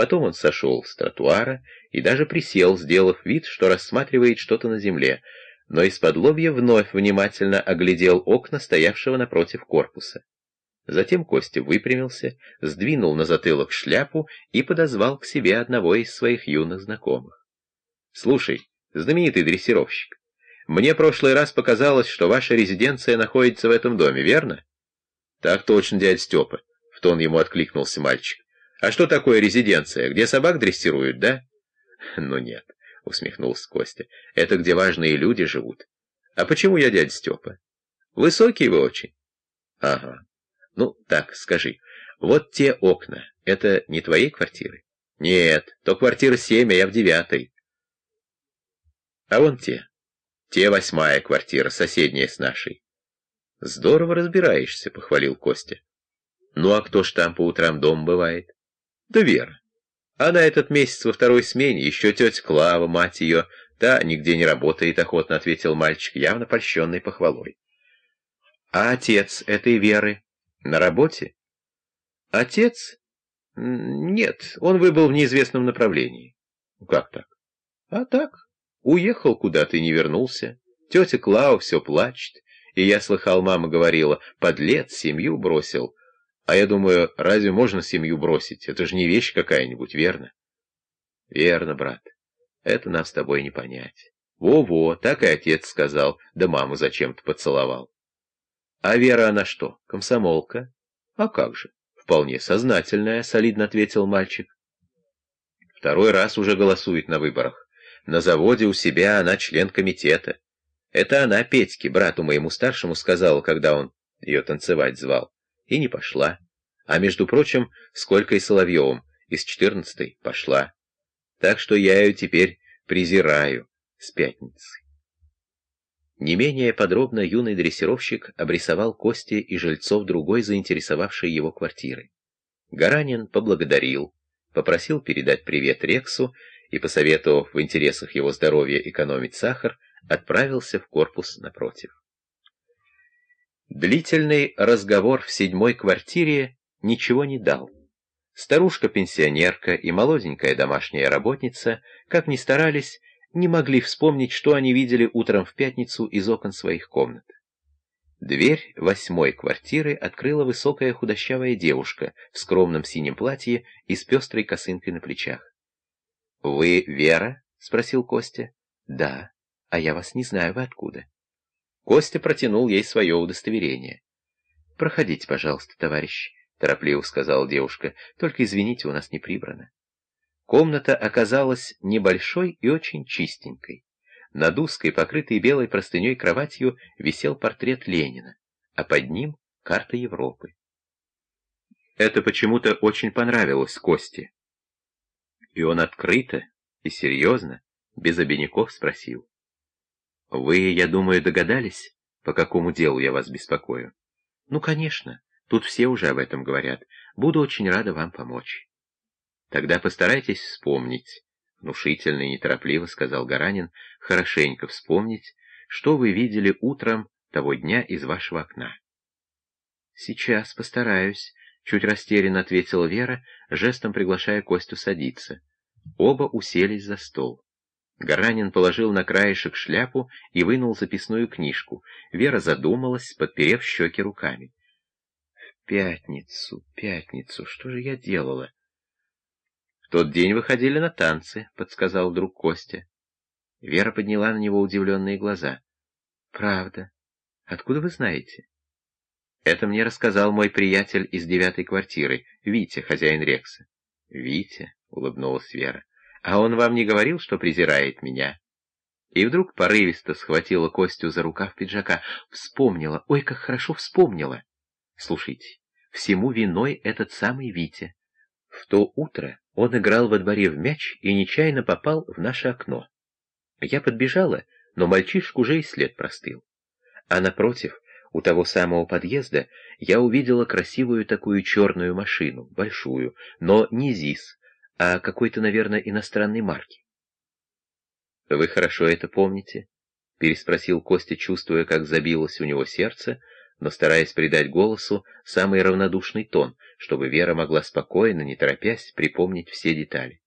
Потом он сошел с тротуара и даже присел, сделав вид, что рассматривает что-то на земле, но из-под вновь внимательно оглядел окна стоявшего напротив корпуса. Затем Костя выпрямился, сдвинул на затылок шляпу и подозвал к себе одного из своих юных знакомых. «Слушай, знаменитый дрессировщик, мне прошлый раз показалось, что ваша резиденция находится в этом доме, верно?» «Так точно, дядь Степа», — в тон ему откликнулся мальчик. «А что такое резиденция? Где собак дрессируют, да?» «Ну нет», — усмехнулся Костя. «Это где важные люди живут. А почему я дядя Степа?» «Высокий вы очень». «Ага. Ну, так, скажи, вот те окна, это не твоей квартиры?» «Нет, то квартира семь, а я в девятой». «А вон те. Те восьмая квартира, соседняя с нашей». «Здорово разбираешься», — похвалил Костя. «Ну а кто ж там по утрам дом бывает?» Да Вера. Она этот месяц во второй смене, еще тетя Клава, мать ее, та нигде не работает, охотно ответил мальчик, явно польщенный похвалой. А отец этой Веры на работе? Отец? Нет, он выбыл в неизвестном направлении. Как так? А так, уехал куда-то и не вернулся. Тетя Клава все плачет, и я слыхал, мама говорила, подлец семью бросил, а я думаю, разве можно семью бросить? Это же не вещь какая-нибудь, верно? Верно, брат. Это нам с тобой не понять. Во-во, так и отец сказал, да маму зачем-то поцеловал. А Вера она что, комсомолка? А как же? Вполне сознательная, солидно ответил мальчик. Второй раз уже голосует на выборах. На заводе у себя она член комитета. Это она Петьке, брату моему старшему, сказала, когда он ее танцевать звал и не пошла. А между прочим, сколько и Соловьевым, из четырнадцатой пошла. Так что я ее теперь презираю с пятницы. Не менее подробно юный дрессировщик обрисовал Кости и жильцов другой заинтересовавшей его квартиры. Гаранин поблагодарил, попросил передать привет Рексу и, посоветовав в интересах его здоровья экономить сахар, отправился в корпус напротив. Длительный разговор в седьмой квартире ничего не дал. Старушка-пенсионерка и молоденькая домашняя работница, как ни старались, не могли вспомнить, что они видели утром в пятницу из окон своих комнат. Дверь восьмой квартиры открыла высокая худощавая девушка в скромном синем платье и с пестрой косынкой на плечах. «Вы Вера?» — спросил Костя. «Да. А я вас не знаю, вы откуда?» Костя протянул ей свое удостоверение. «Проходите, пожалуйста, товарищ», — торопливо сказала девушка, — «только извините, у нас не прибрано». Комната оказалась небольшой и очень чистенькой. Над узкой, покрытой белой простыней кроватью висел портрет Ленина, а под ним — карта Европы. Это почему-то очень понравилось Косте. И он открыто и серьезно, без обиняков спросил. Вы, я думаю, догадались, по какому делу я вас беспокою? Ну, конечно, тут все уже об этом говорят. Буду очень рада вам помочь. Тогда постарайтесь вспомнить, внушительно и неторопливо сказал Гаранин, хорошенько вспомнить, что вы видели утром того дня из вашего окна. Сейчас постараюсь, чуть растерянно ответила Вера, жестом приглашая Костю садиться. Оба уселись за стол. Гаранин положил на краешек шляпу и вынул записную книжку. Вера задумалась, подперев щеки руками. «В пятницу, пятницу, что же я делала?» «В тот день выходили на танцы», — подсказал вдруг Костя. Вера подняла на него удивленные глаза. «Правда? Откуда вы знаете?» «Это мне рассказал мой приятель из девятой квартиры, Витя, хозяин Рекса». «Витя», — улыбнулась Вера. А он вам не говорил, что презирает меня?» И вдруг порывисто схватила Костю за рукав пиджака. Вспомнила, ой, как хорошо вспомнила. Слушайте, всему виной этот самый Витя. В то утро он играл во дворе в мяч и нечаянно попал в наше окно. Я подбежала, но мальчишку уже и след простыл. А напротив, у того самого подъезда, я увидела красивую такую черную машину, большую, но не ЗИС, а какой-то, наверное, иностранной марки. «Вы хорошо это помните?» — переспросил Костя, чувствуя, как забилось у него сердце, но стараясь придать голосу самый равнодушный тон, чтобы Вера могла спокойно, не торопясь, припомнить все детали.